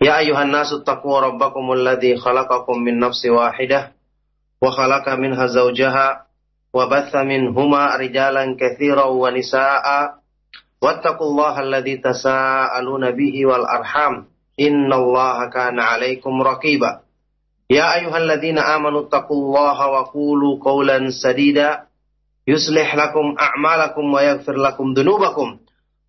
Ya ayuhan nasu taqwa rabbakumul ladzi khalaqakum min nafsi wahidah wa khalaqa minha zawjaha wa batha minhuma rijalan katsiran wa nisaa'a. Wattaqullaha alladzi tasaaluna bihi wal arham. Innallaha kana 'alaikum raqiba. Ya ayyuhalladzina amanu taqullaha wa qulu qawlan sadida. Yuslih lakum a'malakum wa yaghfir lakum dhunubakum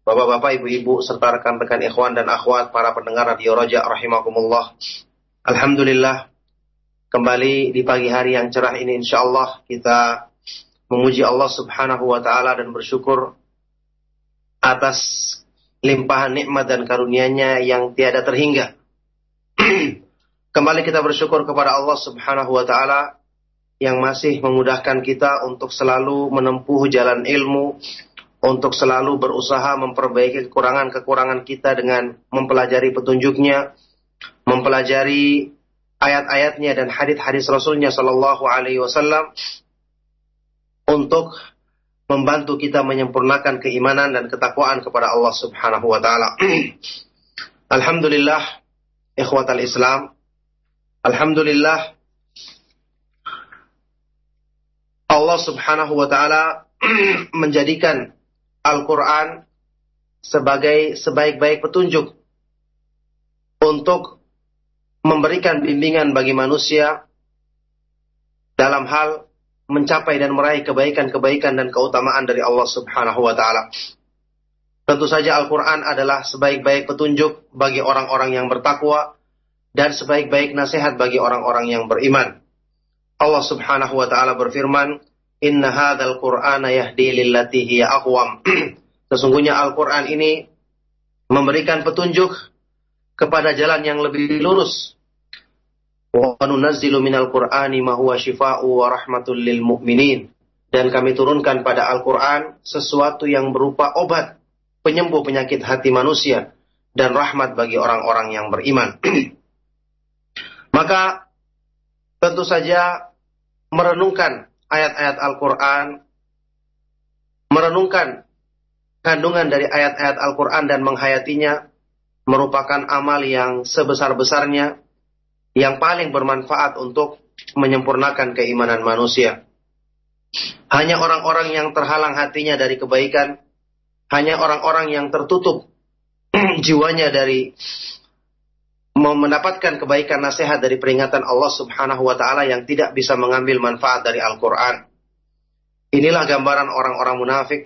Bapak-bapak, ibu-ibu, serta rekan-rekan ikhwan dan akhwat, para pendengar Radio Roja, rahimakumullah. Alhamdulillah, kembali di pagi hari yang cerah ini insya Allah kita memuji Allah subhanahu wa ta'ala dan bersyukur atas limpahan nikmat dan karunia-Nya yang tiada terhingga. kembali kita bersyukur kepada Allah subhanahu wa ta'ala yang masih memudahkan kita untuk selalu menempuh jalan ilmu, untuk selalu berusaha memperbaiki kekurangan-kekurangan kita dengan mempelajari petunjuknya, mempelajari ayat-ayatnya dan hadis-hadis Rasulnya Shallallahu Alaihi Wasallam untuk membantu kita menyempurnakan keimanan dan ketakwaan kepada Allah Subhanahu Wa Taala. Alhamdulillah, ikhwatal Islam. Alhamdulillah, Allah Subhanahu Wa Taala menjadikan Al-Quran sebagai sebaik-baik petunjuk untuk memberikan bimbingan bagi manusia dalam hal mencapai dan meraih kebaikan-kebaikan dan keutamaan dari Allah Subhanahu wa taala. Tentu saja Al-Qur'an adalah sebaik-baik petunjuk bagi orang-orang yang bertakwa dan sebaik-baik nasihat bagi orang-orang yang beriman. Allah Subhanahu wa taala berfirman, Inna hadzal Qur'ana yahdi lillati hiya aqwam. Sesungguhnya Al-Qur'an ini memberikan petunjuk kepada jalan yang lebih lurus. Wa nunazzilu minal Qur'ani ma huwa shifaa'u wa rahmatul lil mu'minin. Dan kami turunkan pada Al-Qur'an sesuatu yang berupa obat penyembuh penyakit hati manusia dan rahmat bagi orang-orang yang beriman. Maka tentu saja merenungkan ayat-ayat Al-Quran, merenungkan kandungan dari ayat-ayat Al-Quran dan menghayatinya merupakan amal yang sebesar-besarnya, yang paling bermanfaat untuk menyempurnakan keimanan manusia. Hanya orang-orang yang terhalang hatinya dari kebaikan, hanya orang-orang yang tertutup jiwanya dari mendapatkan kebaikan nasihat dari peringatan Allah Subhanahu wa taala yang tidak bisa mengambil manfaat dari Al-Qur'an. Inilah gambaran orang-orang munafik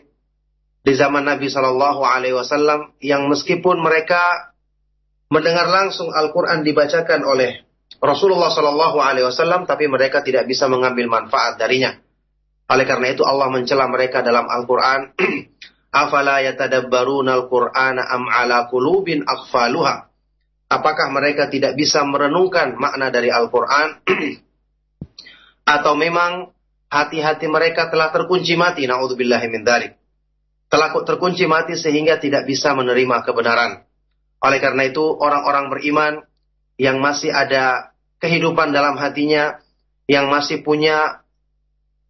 di zaman Nabi Shallallahu alaihi wasallam yang meskipun mereka mendengar langsung Al-Qur'an dibacakan oleh Rasulullah Shallallahu alaihi wasallam tapi mereka tidak bisa mengambil manfaat darinya. Oleh karena itu Allah mencela mereka dalam Al-Qur'an, "Afala yatadabbaruna al-Qur'ana am ala qulubin aghfaluha?" Apakah mereka tidak bisa merenungkan makna dari Al-Quran? Atau memang hati-hati mereka telah terkunci mati, na'udzubillahi min. Telah terkunci mati sehingga tidak bisa menerima kebenaran. Oleh karena itu, orang-orang beriman yang masih ada kehidupan dalam hatinya, yang masih punya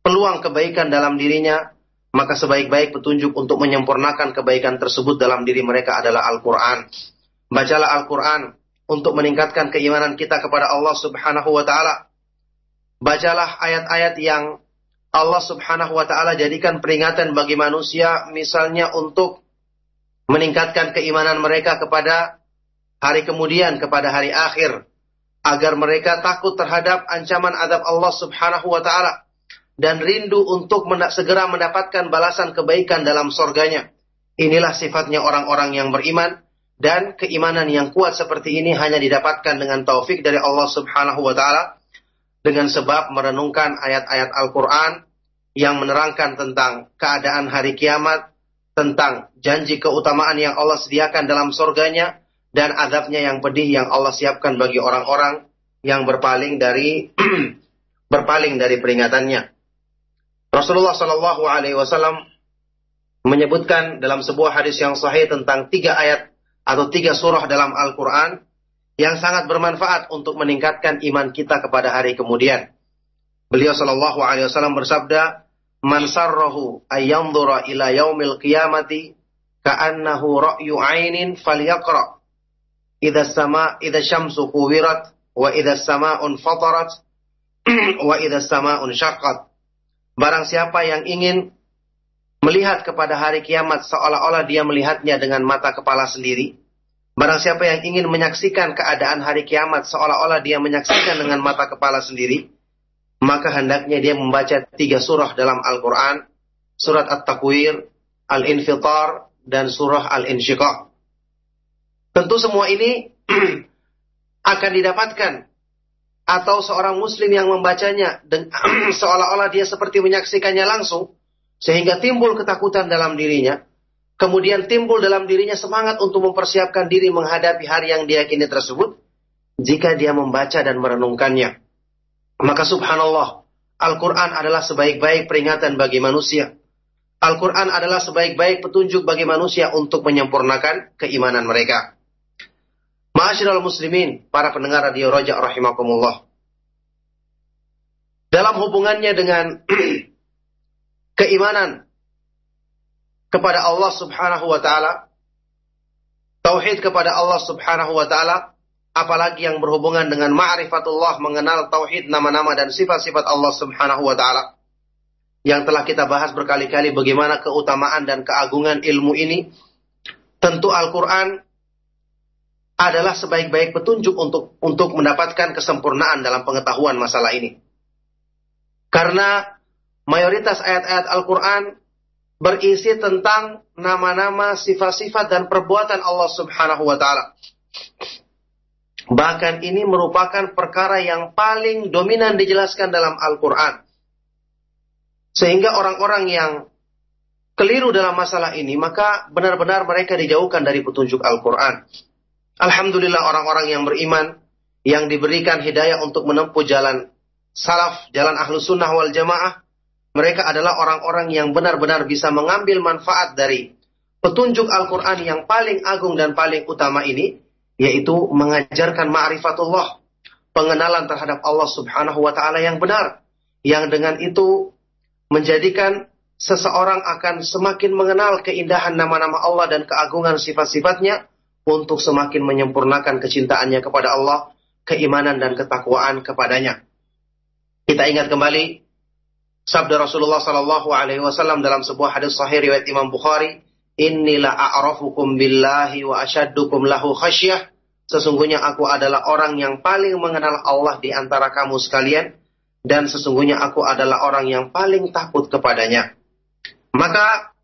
peluang kebaikan dalam dirinya, maka sebaik-baik petunjuk untuk menyempurnakan kebaikan tersebut dalam diri mereka adalah Al-Quran. Bacalah Al-Quran untuk meningkatkan keimanan kita kepada Allah Subhanahu wa Ta'ala. Bacalah ayat-ayat yang Allah Subhanahu wa Ta'ala jadikan peringatan bagi manusia, misalnya untuk meningkatkan keimanan mereka kepada hari kemudian, kepada hari akhir, agar mereka takut terhadap ancaman azab Allah Subhanahu wa taala dan rindu untuk segera mendapatkan balasan kebaikan dalam surganya. Inilah sifatnya orang-orang yang beriman dan keimanan yang kuat seperti ini hanya didapatkan dengan taufik dari Allah Subhanahu wa taala dengan sebab merenungkan ayat-ayat Al-Qur'an yang menerangkan tentang keadaan hari kiamat, tentang janji keutamaan yang Allah sediakan dalam surganya dan azabnya yang pedih yang Allah siapkan bagi orang-orang yang berpaling dari berpaling dari peringatannya. Rasulullah Shallallahu Alaihi Wasallam menyebutkan dalam sebuah hadis yang sahih tentang tiga ayat atau tiga surah dalam Al-Quran yang sangat bermanfaat untuk meningkatkan iman kita kepada hari kemudian. Beliau Shallallahu Alaihi Wasallam bersabda, "Man sarrahu ayyandura ila yaumil qiyamati ka'annahu ra'yu ainin falyaqra idza sama idza syamsu kuwirat wa idza sama'un fatarat wa idza sama'un syaqqat. Barang siapa yang ingin melihat kepada hari kiamat seolah-olah dia melihatnya dengan mata kepala sendiri. Barang siapa yang ingin menyaksikan keadaan hari kiamat seolah-olah dia menyaksikan dengan mata kepala sendiri, maka hendaknya dia membaca tiga surah dalam Al-Quran, surat At-Takwir, Al-Infitar, dan surah Al-Insyiqaq. Tentu semua ini akan didapatkan atau seorang muslim yang membacanya seolah-olah dia seperti menyaksikannya langsung sehingga timbul ketakutan dalam dirinya kemudian timbul dalam dirinya semangat untuk mempersiapkan diri menghadapi hari yang diyakini tersebut jika dia membaca dan merenungkannya maka subhanallah Al-Quran adalah sebaik-baik peringatan bagi manusia Al-Quran adalah sebaik-baik petunjuk bagi manusia untuk menyempurnakan keimanan mereka. Ma'asyiral muslimin, para pendengar radio Raja rahimakumullah. Dalam hubungannya dengan keimanan kepada Allah Subhanahu wa taala, tauhid kepada Allah Subhanahu wa taala, apalagi yang berhubungan dengan ma'rifatullah, mengenal tauhid nama-nama dan sifat-sifat Allah Subhanahu wa taala. Yang telah kita bahas berkali-kali bagaimana keutamaan dan keagungan ilmu ini. Tentu Al-Qur'an adalah sebaik-baik petunjuk untuk untuk mendapatkan kesempurnaan dalam pengetahuan masalah ini. Karena mayoritas ayat-ayat Al-Quran berisi tentang nama-nama, sifat-sifat, dan perbuatan Allah Subhanahu wa Ta'ala. Bahkan ini merupakan perkara yang paling dominan dijelaskan dalam Al-Quran. Sehingga orang-orang yang keliru dalam masalah ini, maka benar-benar mereka dijauhkan dari petunjuk Al-Quran. Alhamdulillah orang-orang yang beriman yang diberikan hidayah untuk menempuh jalan salaf, jalan ahlu sunnah wal jamaah. Mereka adalah orang-orang yang benar-benar bisa mengambil manfaat dari petunjuk Al-Quran yang paling agung dan paling utama ini, yaitu mengajarkan ma'rifatullah, pengenalan terhadap Allah subhanahu wa ta'ala yang benar. Yang dengan itu menjadikan seseorang akan semakin mengenal keindahan nama-nama Allah dan keagungan sifat-sifatnya, untuk semakin menyempurnakan kecintaannya kepada Allah, keimanan dan ketakwaan kepadanya. Kita ingat kembali sabda Rasulullah Sallallahu Alaihi Wasallam dalam sebuah hadis sahih riwayat Imam Bukhari, Inilah a'rafukum billahi wa asyaddukum lahu khasyah. Sesungguhnya aku adalah orang yang paling mengenal Allah di antara kamu sekalian dan sesungguhnya aku adalah orang yang paling takut kepadanya. Maka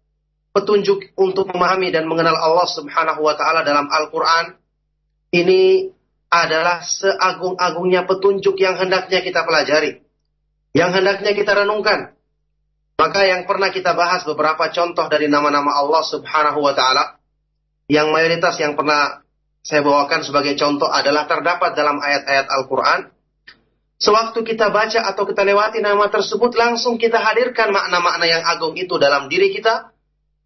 petunjuk untuk memahami dan mengenal Allah Subhanahu wa taala dalam Al-Qur'an ini adalah seagung-agungnya petunjuk yang hendaknya kita pelajari, yang hendaknya kita renungkan. Maka yang pernah kita bahas beberapa contoh dari nama-nama Allah Subhanahu wa taala yang mayoritas yang pernah saya bawakan sebagai contoh adalah terdapat dalam ayat-ayat Al-Qur'an. Sewaktu kita baca atau kita lewati nama tersebut langsung kita hadirkan makna-makna yang agung itu dalam diri kita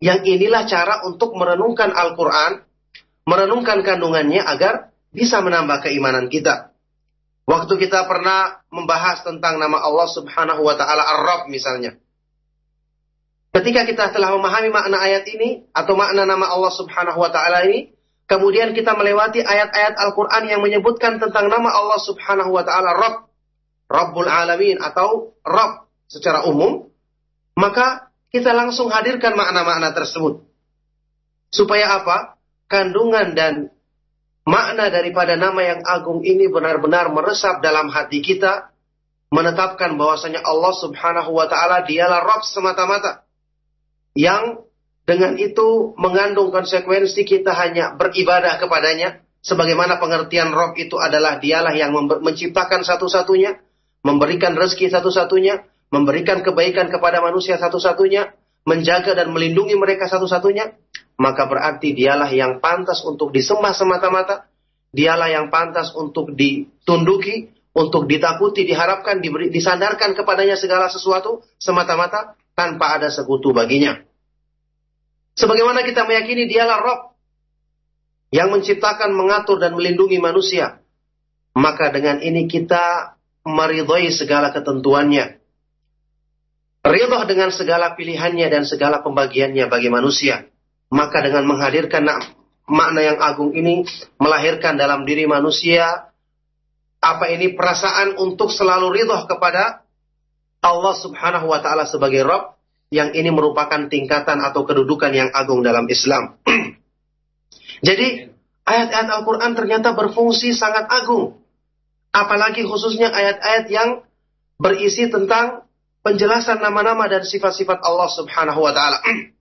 yang inilah cara untuk merenungkan Al-Quran, merenungkan kandungannya agar bisa menambah keimanan kita. Waktu kita pernah membahas tentang nama Allah Subhanahu wa taala Ar-Rabb misalnya. Ketika kita telah memahami makna ayat ini atau makna nama Allah Subhanahu wa taala ini, kemudian kita melewati ayat-ayat Al-Qur'an yang menyebutkan tentang nama Allah Subhanahu wa taala Rabb, Rabbul Alamin atau Rabb secara umum, maka kita langsung hadirkan makna-makna tersebut. Supaya apa? Kandungan dan makna daripada nama yang agung ini benar-benar meresap dalam hati kita, menetapkan bahwasanya Allah Subhanahu wa taala dialah Rabb semata-mata. Yang dengan itu mengandung konsekuensi kita hanya beribadah kepadanya sebagaimana pengertian Rabb itu adalah dialah yang menciptakan satu-satunya, memberikan rezeki satu-satunya, memberikan kebaikan kepada manusia satu-satunya, menjaga dan melindungi mereka satu-satunya, maka berarti dialah yang pantas untuk disembah semata-mata, dialah yang pantas untuk ditunduki, untuk ditakuti, diharapkan, diberi, disandarkan kepadanya segala sesuatu semata-mata tanpa ada sekutu baginya. Sebagaimana kita meyakini dialah Rob yang menciptakan, mengatur, dan melindungi manusia. Maka dengan ini kita meridhoi segala ketentuannya. Ridho dengan segala pilihannya dan segala pembagiannya bagi manusia. Maka dengan menghadirkan makna yang agung ini melahirkan dalam diri manusia apa ini perasaan untuk selalu ridho kepada Allah Subhanahu wa taala sebagai Rabb yang ini merupakan tingkatan atau kedudukan yang agung dalam Islam. Jadi ayat-ayat Al-Qur'an ternyata berfungsi sangat agung. Apalagi khususnya ayat-ayat yang berisi tentang penjelasan nama-nama dan sifat-sifat Allah Subhanahu wa taala.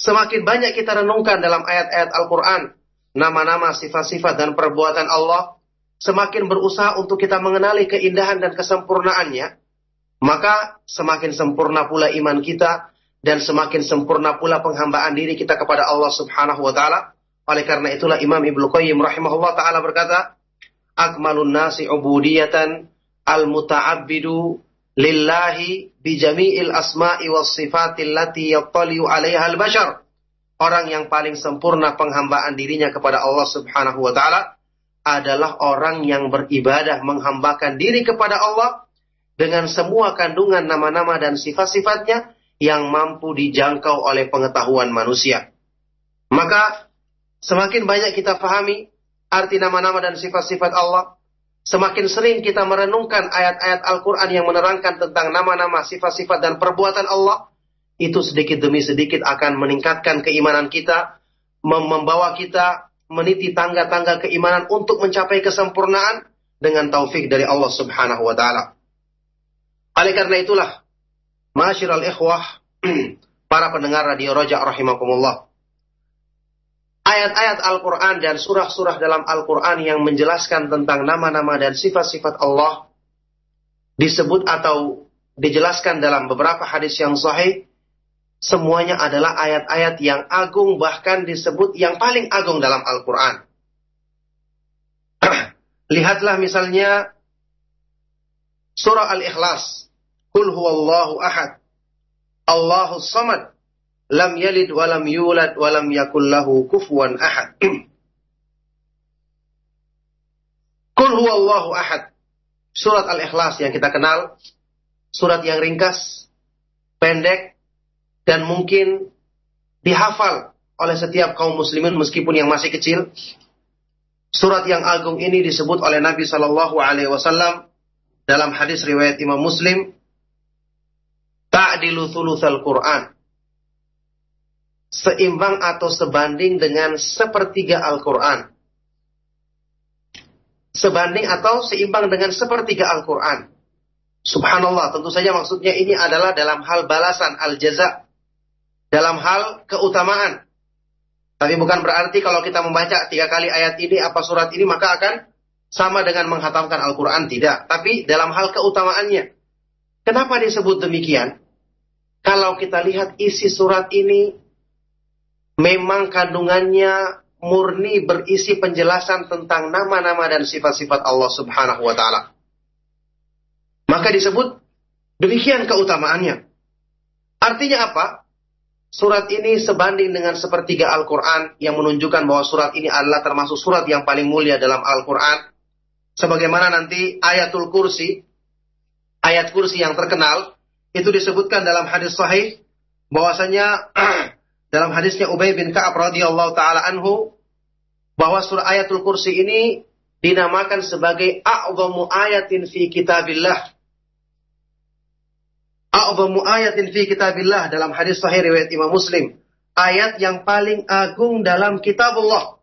Semakin banyak kita renungkan dalam ayat-ayat Al-Qur'an nama-nama, sifat-sifat dan perbuatan Allah, semakin berusaha untuk kita mengenali keindahan dan kesempurnaannya, maka semakin sempurna pula iman kita dan semakin sempurna pula penghambaan diri kita kepada Allah Subhanahu wa taala. Oleh karena itulah Imam Ibnu Qayyim rahimahullah taala berkata, "Akmalun nasi ubudiyatan al-muta'abbidu lillahi bi jami'il asma'i was sifatil lati yattali'u 'alaiha al-bashar." Orang yang paling sempurna penghambaan dirinya kepada Allah Subhanahu wa taala adalah orang yang beribadah menghambakan diri kepada Allah dengan semua kandungan nama-nama dan sifat-sifatnya yang mampu dijangkau oleh pengetahuan manusia. Maka semakin banyak kita pahami arti nama-nama dan sifat-sifat Allah, semakin sering kita merenungkan ayat-ayat Al-Quran yang menerangkan tentang nama-nama, sifat-sifat dan perbuatan Allah, itu sedikit demi sedikit akan meningkatkan keimanan kita, membawa kita meniti tangga-tangga keimanan untuk mencapai kesempurnaan dengan taufik dari Allah Subhanahu wa taala. Oleh karena itulah, masyiral ikhwah, para pendengar radio Roja rahimakumullah. Ayat-ayat Al-Quran dan surah-surah dalam Al-Quran yang menjelaskan tentang nama-nama dan sifat-sifat Allah disebut atau dijelaskan dalam beberapa hadis yang sahih semuanya adalah ayat-ayat yang agung bahkan disebut yang paling agung dalam Al-Quran. Lihatlah misalnya surah Al-Ikhlas. Kul huwallahu ahad. Allahu samad. Lam yalid walam yulad walam yakul lahu kufuwan ahad. Kul huwallahu ahad. Surat Al-Ikhlas yang kita kenal. Surat yang ringkas, pendek, dan mungkin dihafal oleh setiap kaum muslimin meskipun yang masih kecil. Surat yang agung ini disebut oleh Nabi Shallallahu Alaihi Wasallam dalam hadis riwayat Imam Muslim. Ta'dilu thuluthal Quran. Seimbang atau sebanding dengan sepertiga Al-Quran. Sebanding atau seimbang dengan sepertiga Al-Quran. Subhanallah, tentu saja maksudnya ini adalah dalam hal balasan al-jaza dalam hal keutamaan. Tapi bukan berarti kalau kita membaca tiga kali ayat ini apa surat ini maka akan sama dengan menghatamkan Al-Quran. Tidak. Tapi dalam hal keutamaannya. Kenapa disebut demikian? Kalau kita lihat isi surat ini memang kandungannya murni berisi penjelasan tentang nama-nama dan sifat-sifat Allah Subhanahu wa taala. Maka disebut demikian keutamaannya. Artinya apa? Surat ini sebanding dengan sepertiga Al-Quran yang menunjukkan bahwa surat ini adalah termasuk surat yang paling mulia dalam Al-Quran. Sebagaimana nanti ayatul kursi, ayat kursi yang terkenal, itu disebutkan dalam hadis sahih, bahwasanya dalam hadisnya Ubay bin Ka'ab radhiyallahu taala anhu bahwa surah ayatul kursi ini dinamakan sebagai a'zamu ayatin fi kitabillah a'zamu ayatin fi kitabillah dalam hadis sahih riwayat Imam Muslim. Ayat yang paling agung dalam kitab Allah.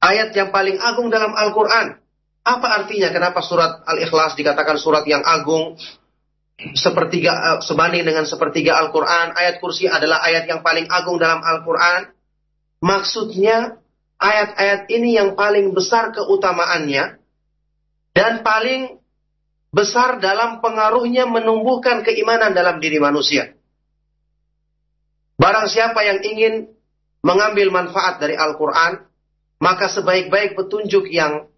Ayat yang paling agung dalam Al-Quran. Apa artinya kenapa surat Al-Ikhlas dikatakan surat yang agung? Sepertiga eh, sebanding dengan sepertiga Al-Quran. Ayat kursi adalah ayat yang paling agung dalam Al-Quran. Maksudnya ayat-ayat ini yang paling besar keutamaannya dan paling besar dalam pengaruhnya menumbuhkan keimanan dalam diri manusia. Barang siapa yang ingin mengambil manfaat dari Al-Quran, maka sebaik-baik petunjuk yang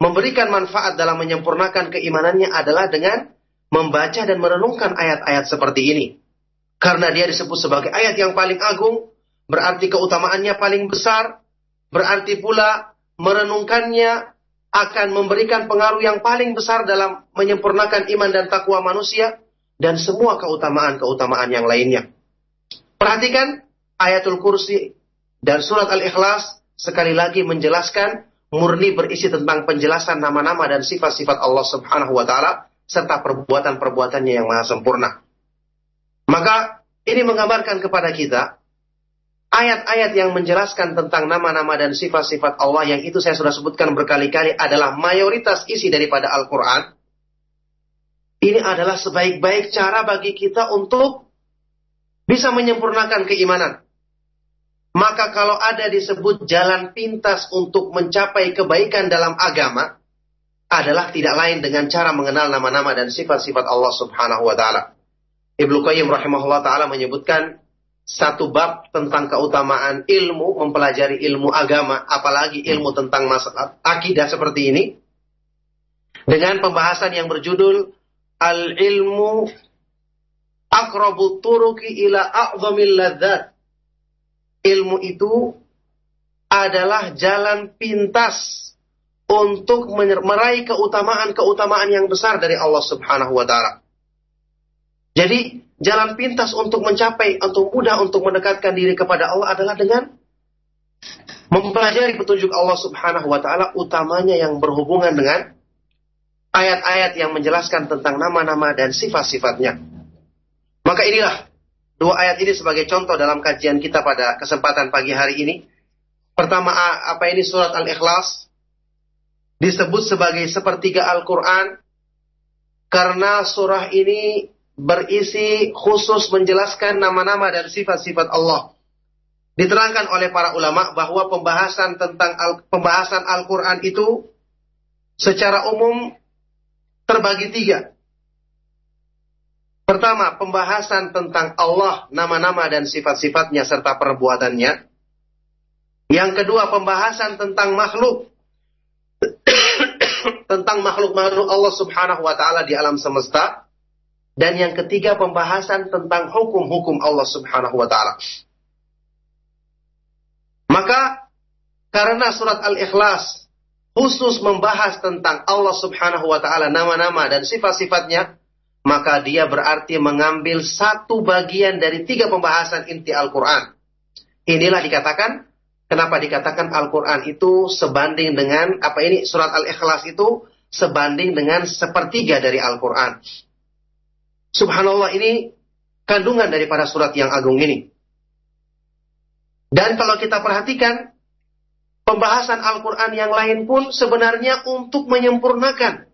memberikan manfaat dalam menyempurnakan keimanannya adalah dengan membaca dan merenungkan ayat-ayat seperti ini. Karena dia disebut sebagai ayat yang paling agung, berarti keutamaannya paling besar, berarti pula merenungkannya akan memberikan pengaruh yang paling besar dalam menyempurnakan iman dan takwa manusia dan semua keutamaan-keutamaan yang lainnya. Perhatikan ayatul kursi dan surat al-ikhlas sekali lagi menjelaskan murni berisi tentang penjelasan nama-nama dan sifat-sifat Allah Subhanahu wa taala serta perbuatan-perbuatannya yang maha sempurna. Maka ini menggambarkan kepada kita ayat-ayat yang menjelaskan tentang nama-nama dan sifat-sifat Allah yang itu saya sudah sebutkan berkali-kali adalah mayoritas isi daripada Al-Qur'an. Ini adalah sebaik-baik cara bagi kita untuk bisa menyempurnakan keimanan. Maka kalau ada disebut jalan pintas untuk mencapai kebaikan dalam agama, adalah tidak lain dengan cara mengenal nama-nama dan sifat-sifat Allah Subhanahu wa taala. Ibnu Qayyim rahimahullah taala menyebutkan satu bab tentang keutamaan ilmu, mempelajari ilmu agama, apalagi ilmu tentang masalah akidah seperti ini. Dengan pembahasan yang berjudul Al-ilmu akrabu turuki ila a'zamil ladzat ilmu itu adalah jalan pintas untuk meraih keutamaan-keutamaan yang besar dari Allah Subhanahu wa taala. Jadi, jalan pintas untuk mencapai atau mudah untuk mendekatkan diri kepada Allah adalah dengan mempelajari petunjuk Allah Subhanahu wa taala utamanya yang berhubungan dengan ayat-ayat yang menjelaskan tentang nama-nama dan sifat-sifatnya. Maka inilah Dua ayat ini sebagai contoh dalam kajian kita pada kesempatan pagi hari ini. Pertama, apa ini surat Al-Ikhlas? Disebut sebagai sepertiga Al-Quran. Karena surah ini berisi khusus menjelaskan nama-nama dan sifat-sifat Allah. Diterangkan oleh para ulama bahwa pembahasan tentang al, pembahasan Al-Quran itu secara umum terbagi tiga. Pertama, pembahasan tentang Allah, nama-nama dan sifat-sifatnya serta perbuatannya. Yang kedua, pembahasan tentang makhluk. Tentang makhluk-makhluk Allah subhanahu wa ta'ala di alam semesta. Dan yang ketiga, pembahasan tentang hukum-hukum Allah subhanahu wa ta'ala. Maka, karena surat Al-Ikhlas khusus membahas tentang Allah subhanahu wa ta'ala, nama-nama dan sifat-sifatnya, maka dia berarti mengambil satu bagian dari tiga pembahasan inti Al-Quran. Inilah dikatakan, kenapa dikatakan Al-Quran itu sebanding dengan, apa ini, surat Al-Ikhlas itu sebanding dengan sepertiga dari Al-Quran. Subhanallah ini kandungan daripada surat yang agung ini. Dan kalau kita perhatikan, pembahasan Al-Quran yang lain pun sebenarnya untuk menyempurnakan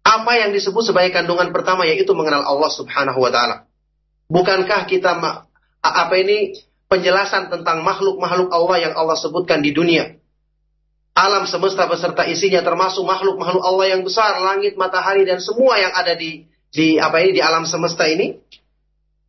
apa yang disebut sebagai kandungan pertama yaitu mengenal Allah Subhanahu wa taala. Bukankah kita apa ini penjelasan tentang makhluk-makhluk Allah yang Allah sebutkan di dunia? Alam semesta beserta isinya termasuk makhluk-makhluk Allah yang besar, langit, matahari dan semua yang ada di di apa ini di alam semesta ini.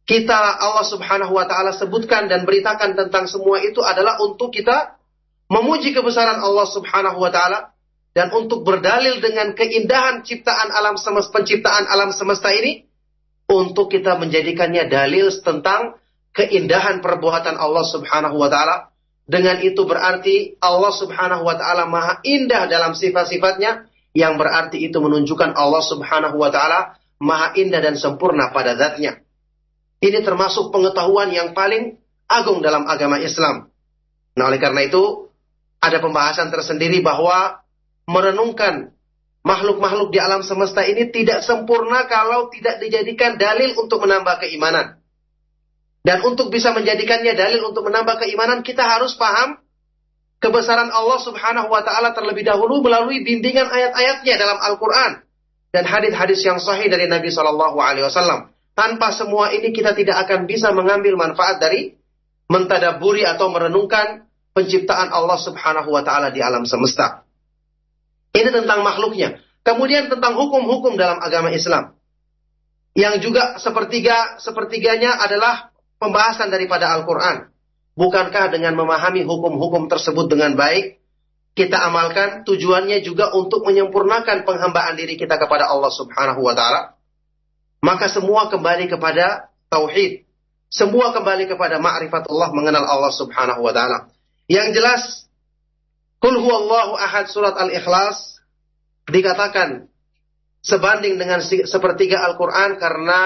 Kita Allah Subhanahu wa taala sebutkan dan beritakan tentang semua itu adalah untuk kita memuji kebesaran Allah Subhanahu wa taala dan untuk berdalil dengan keindahan ciptaan alam semesta penciptaan alam semesta ini untuk kita menjadikannya dalil tentang keindahan perbuatan Allah Subhanahu wa taala. Dengan itu berarti Allah Subhanahu wa taala Maha indah dalam sifat-sifatnya yang berarti itu menunjukkan Allah Subhanahu wa taala Maha indah dan sempurna pada zatnya. Ini termasuk pengetahuan yang paling agung dalam agama Islam. Nah, oleh karena itu ada pembahasan tersendiri bahwa merenungkan makhluk-makhluk di alam semesta ini tidak sempurna kalau tidak dijadikan dalil untuk menambah keimanan. Dan untuk bisa menjadikannya dalil untuk menambah keimanan, kita harus paham kebesaran Allah Subhanahu wa taala terlebih dahulu melalui bimbingan ayat-ayatnya dalam Al-Qur'an dan hadis-hadis yang sahih dari Nabi Shallallahu alaihi wasallam. Tanpa semua ini kita tidak akan bisa mengambil manfaat dari mentadaburi atau merenungkan penciptaan Allah Subhanahu wa taala di alam semesta. Ini tentang makhluknya. Kemudian tentang hukum-hukum dalam agama Islam. Yang juga sepertiga sepertiganya adalah pembahasan daripada Al-Qur'an. Bukankah dengan memahami hukum-hukum tersebut dengan baik, kita amalkan tujuannya juga untuk menyempurnakan penghambaan diri kita kepada Allah Subhanahu wa taala? Maka semua kembali kepada tauhid. Semua kembali kepada ma'rifat Allah mengenal Allah Subhanahu wa taala. Yang jelas Kul huwallahu ahad surat Al-Ikhlas dikatakan sebanding dengan sepertiga Al-Qur'an karena